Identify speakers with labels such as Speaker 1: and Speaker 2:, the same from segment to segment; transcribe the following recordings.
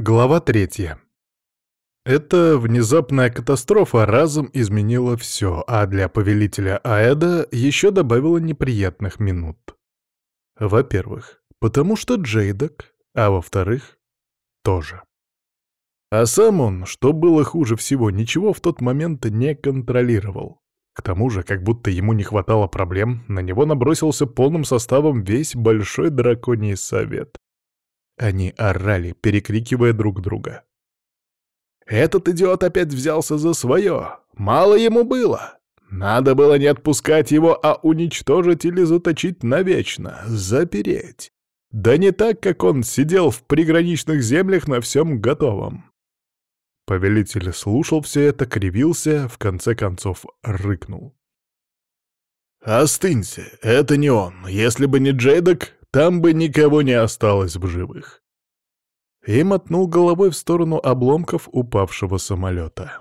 Speaker 1: Глава третья. Эта внезапная катастрофа разом изменила все, а для повелителя Аэда еще добавила неприятных минут. Во-первых, потому что Джейдок, а во-вторых, тоже. А сам он, что было хуже всего, ничего в тот момент не контролировал. К тому же, как будто ему не хватало проблем, на него набросился полным составом весь Большой Драконий Совет. Они орали, перекрикивая друг друга. «Этот идиот опять взялся за свое! Мало ему было! Надо было не отпускать его, а уничтожить или заточить навечно, запереть! Да не так, как он сидел в приграничных землях на всем готовом!» Повелитель слушал все это, кривился, в конце концов рыкнул. «Остынься, это не он. Если бы не Джейдок, там бы никого не осталось в живых. И мотнул головой в сторону обломков упавшего самолета.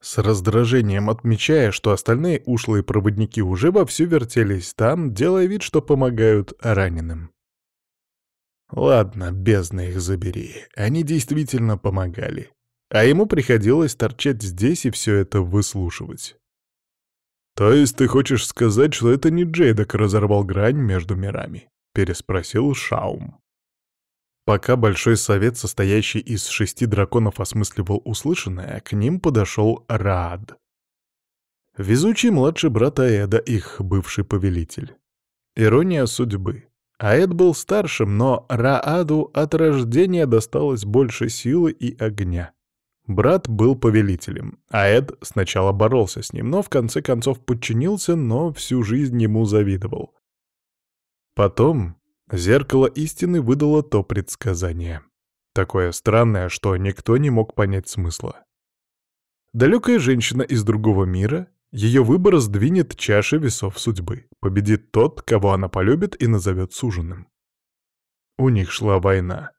Speaker 1: С раздражением отмечая, что остальные ушлые проводники уже вовсю вертелись там, делая вид, что помогают раненым. Ладно, бездна их забери, они действительно помогали. А ему приходилось торчать здесь и все это выслушивать. «То есть ты хочешь сказать, что это не Джейдок разорвал грань между мирами?» — переспросил Шаум. Пока Большой Совет, состоящий из шести драконов, осмысливал услышанное, к ним подошел Раад. Везучий младший брат Аэда, их бывший повелитель. Ирония судьбы. Аэд был старшим, но Рааду от рождения досталось больше силы и огня. Брат был повелителем, а Эд сначала боролся с ним, но в конце концов подчинился, но всю жизнь ему завидовал. Потом зеркало истины выдало то предсказание. Такое странное, что никто не мог понять смысла. Далекая женщина из другого мира, ее выбор сдвинет чаши весов судьбы. Победит тот, кого она полюбит и назовет суженым. У них шла война.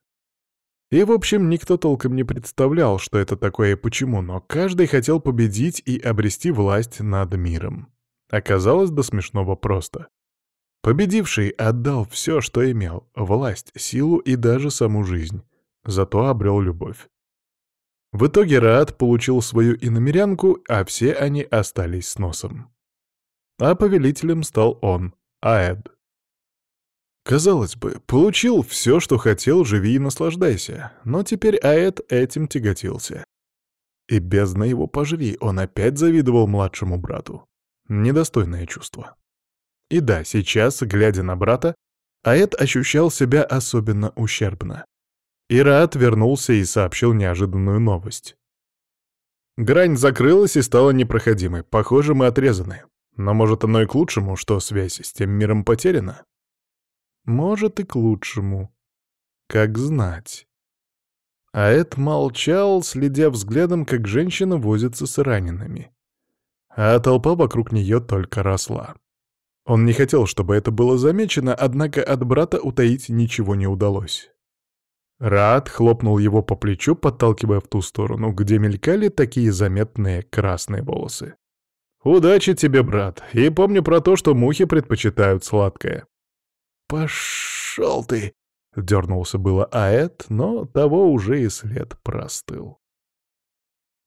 Speaker 1: И, в общем, никто толком не представлял, что это такое и почему, но каждый хотел победить и обрести власть над миром. Оказалось до смешного просто. Победивший отдал все, что имел — власть, силу и даже саму жизнь. Зато обрел любовь. В итоге Раат получил свою иномерянку, а все они остались с носом. А повелителем стал он, Аэд. Казалось бы, получил все, что хотел, живи и наслаждайся, но теперь Аэт этим тяготился. И бездна его пожри, он опять завидовал младшему брату. Недостойное чувство. И да, сейчас, глядя на брата, Аэт ощущал себя особенно ущербно. Ираат вернулся и сообщил неожиданную новость. Грань закрылась и стала непроходимой. Похоже, мы отрезаны. Но может оно и к лучшему, что связь с тем миром потеряна? Может, и к лучшему. Как знать. А Эд молчал, следя взглядом, как женщина возится с ранеными. А толпа вокруг нее только росла. Он не хотел, чтобы это было замечено, однако от брата утаить ничего не удалось. Рад хлопнул его по плечу, подталкивая в ту сторону, где мелькали такие заметные красные волосы. «Удачи тебе, брат, и помни про то, что мухи предпочитают сладкое». «Пошел ты!» — дернулся было Аэт, но того уже и след простыл.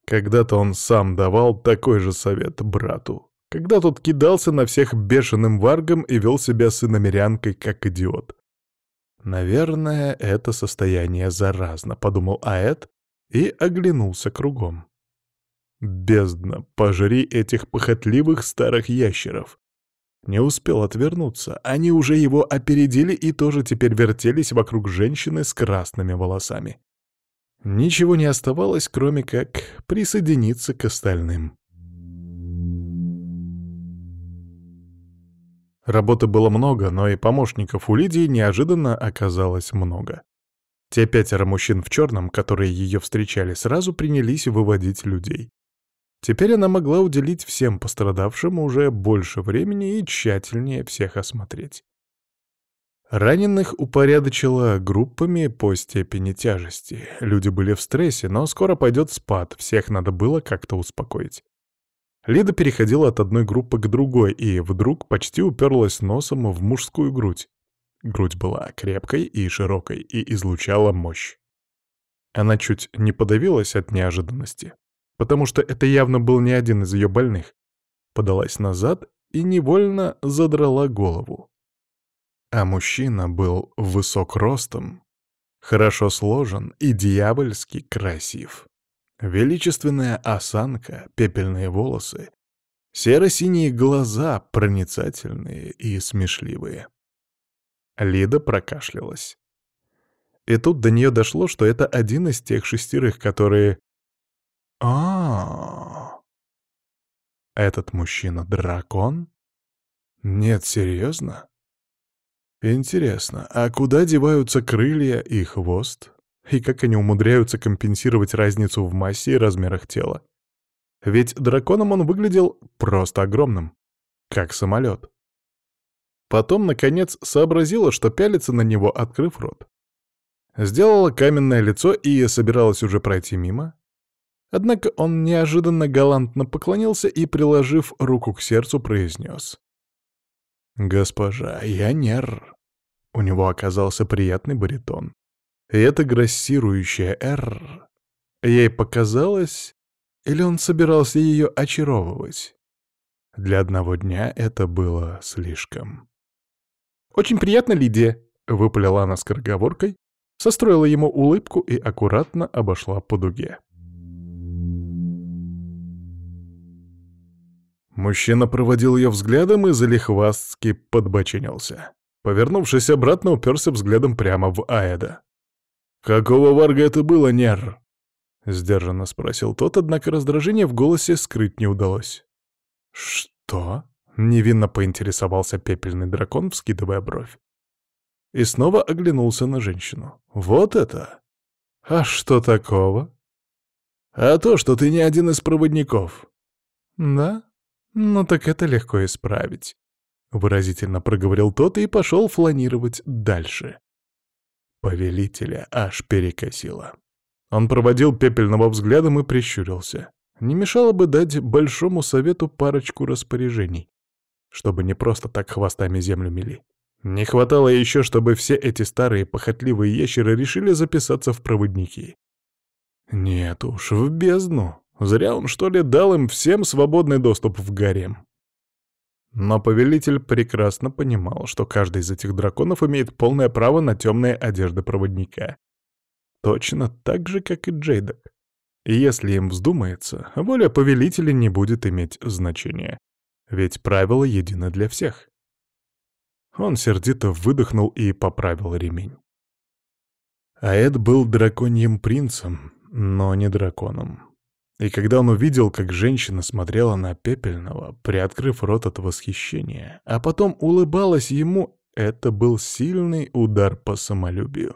Speaker 1: Когда-то он сам давал такой же совет брату, когда тот кидался на всех бешеным варгом и вел себя с иномерянкой как идиот. «Наверное, это состояние заразно», — подумал Аэт и оглянулся кругом. «Бездна, пожри этих похотливых старых ящеров. Не успел отвернуться, они уже его опередили и тоже теперь вертелись вокруг женщины с красными волосами. Ничего не оставалось, кроме как присоединиться к остальным. Работы было много, но и помощников у Лидии неожиданно оказалось много. Те пятеро мужчин в черном, которые ее встречали, сразу принялись выводить людей. Теперь она могла уделить всем пострадавшим уже больше времени и тщательнее всех осмотреть. Раненых упорядочила группами по степени тяжести. Люди были в стрессе, но скоро пойдет спад, всех надо было как-то успокоить. Лида переходила от одной группы к другой и вдруг почти уперлась носом в мужскую грудь. Грудь была крепкой и широкой и излучала мощь. Она чуть не подавилась от неожиданности, потому что это явно был не один из ее больных. Подалась назад и невольно задрала голову. А мужчина был высок ростом, хорошо сложен и дьявольски красив. Величественная осанка, пепельные волосы, серо-синие глаза, проницательные и смешливые. Лида прокашлялась. И тут до нее дошло, что это один из тех шестерых, которые... а. Этот мужчина дракон? Нет, серьезно? Интересно, а куда деваются крылья и хвост? И как они умудряются компенсировать разницу в массе и размерах тела? Ведь драконом он выглядел просто огромным, как самолет. Потом, наконец, сообразила, что пялится на него, открыв рот. Сделала каменное лицо и собиралась уже пройти мимо. Однако он неожиданно галантно поклонился и, приложив руку к сердцу, произнес. «Госпожа, я нер». У него оказался приятный баритон. И это грассирующая «р». Ей показалось, или он собирался ее очаровывать? Для одного дня это было слишком. «Очень приятно, Лидия», — выпалила она скороговоркой, состроила ему улыбку и аккуратно обошла по дуге. Мужчина проводил ее взглядом и залихвастски подбочинился. Повернувшись обратно, уперся взглядом прямо в Аэда. «Какого варга это было, Нер?» — сдержанно спросил тот, однако раздражение в голосе скрыть не удалось. «Что?» — невинно поинтересовался пепельный дракон, вскидывая бровь. И снова оглянулся на женщину. «Вот это! А что такого?» «А то, что ты не один из проводников». «Да? Ну так это легко исправить», — выразительно проговорил тот и пошел фланировать дальше. Повелителя аж перекосило. Он проводил пепельного взглядом и прищурился. Не мешало бы дать большому совету парочку распоряжений, чтобы не просто так хвостами землю мели. Не хватало еще, чтобы все эти старые похотливые ящеры решили записаться в проводники. Нет уж, в бездну. Зря он, что ли, дал им всем свободный доступ в гарем. Но повелитель прекрасно понимал, что каждый из этих драконов имеет полное право на темные одежды проводника. Точно так же, как и Джейдок. И если им вздумается, воля повелителя не будет иметь значения. Ведь правила едины для всех. Он сердито выдохнул и поправил ремень. Аэд был драконьим принцем, но не драконом. И когда он увидел, как женщина смотрела на Пепельного, приоткрыв рот от восхищения, а потом улыбалась ему, это был сильный удар по самолюбию.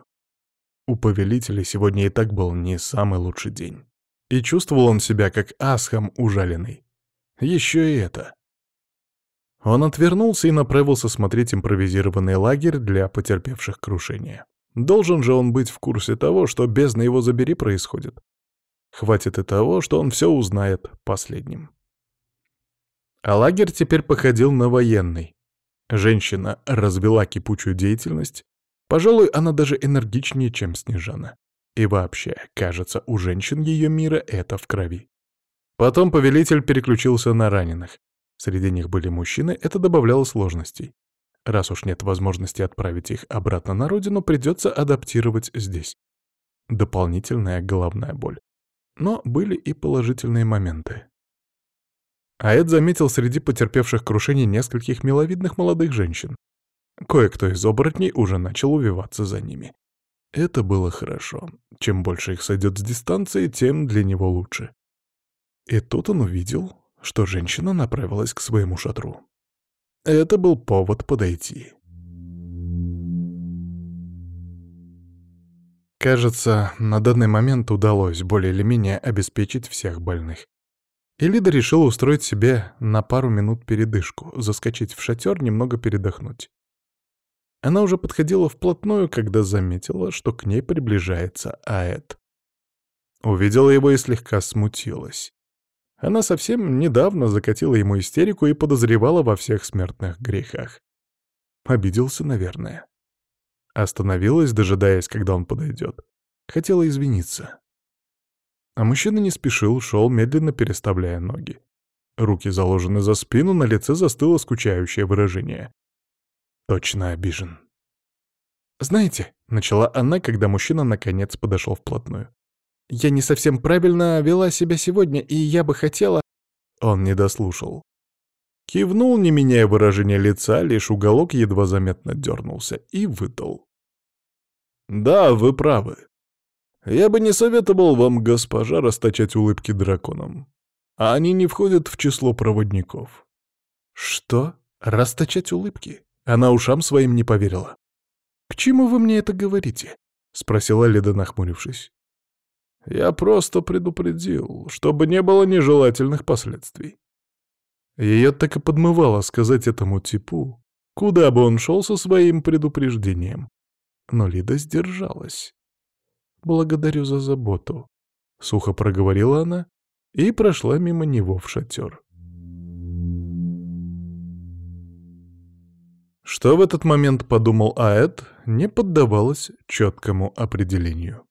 Speaker 1: У повелителя сегодня и так был не самый лучший день. И чувствовал он себя как асхам ужаленный. Еще и это. Он отвернулся и направился смотреть импровизированный лагерь для потерпевших крушения. Должен же он быть в курсе того, что бездна его забери происходит. Хватит и того, что он все узнает последним. А лагерь теперь походил на военный. Женщина развела кипучую деятельность, Пожалуй, она даже энергичнее, чем Снежана. И вообще, кажется, у женщин ее мира это в крови. Потом повелитель переключился на раненых. Среди них были мужчины, это добавляло сложностей. Раз уж нет возможности отправить их обратно на родину, придется адаптировать здесь. Дополнительная головная боль. Но были и положительные моменты. Аэд заметил среди потерпевших крушений нескольких миловидных молодых женщин. Кое-кто из оборотней уже начал увиваться за ними. Это было хорошо. Чем больше их сойдет с дистанции, тем для него лучше. И тут он увидел, что женщина направилась к своему шатру. Это был повод подойти. Кажется, на данный момент удалось более или менее обеспечить всех больных. И Лида решила устроить себе на пару минут передышку, заскочить в шатер, немного передохнуть. Она уже подходила вплотную, когда заметила, что к ней приближается Аэт. Увидела его и слегка смутилась. Она совсем недавно закатила ему истерику и подозревала во всех смертных грехах. Обиделся, наверное. Остановилась, дожидаясь, когда он подойдет. Хотела извиниться. А мужчина не спешил, шел, медленно переставляя ноги. Руки заложены за спину, на лице застыло скучающее выражение. Точно обижен. «Знаете», — начала она, когда мужчина наконец подошел вплотную. «Я не совсем правильно вела себя сегодня, и я бы хотела...» Он не дослушал. Кивнул, не меняя выражения лица, лишь уголок едва заметно дернулся и выдал. «Да, вы правы. Я бы не советовал вам, госпожа, расточать улыбки драконам. А они не входят в число проводников». «Что? Расточать улыбки?» Она ушам своим не поверила. «К чему вы мне это говорите?» — спросила Леда, нахмурившись. «Я просто предупредил, чтобы не было нежелательных последствий». Ее так и подмывало сказать этому типу, куда бы он шел со своим предупреждением. Но Лида сдержалась. «Благодарю за заботу», — сухо проговорила она и прошла мимо него в шатер. Что в этот момент подумал Аэт, не поддавалось четкому определению.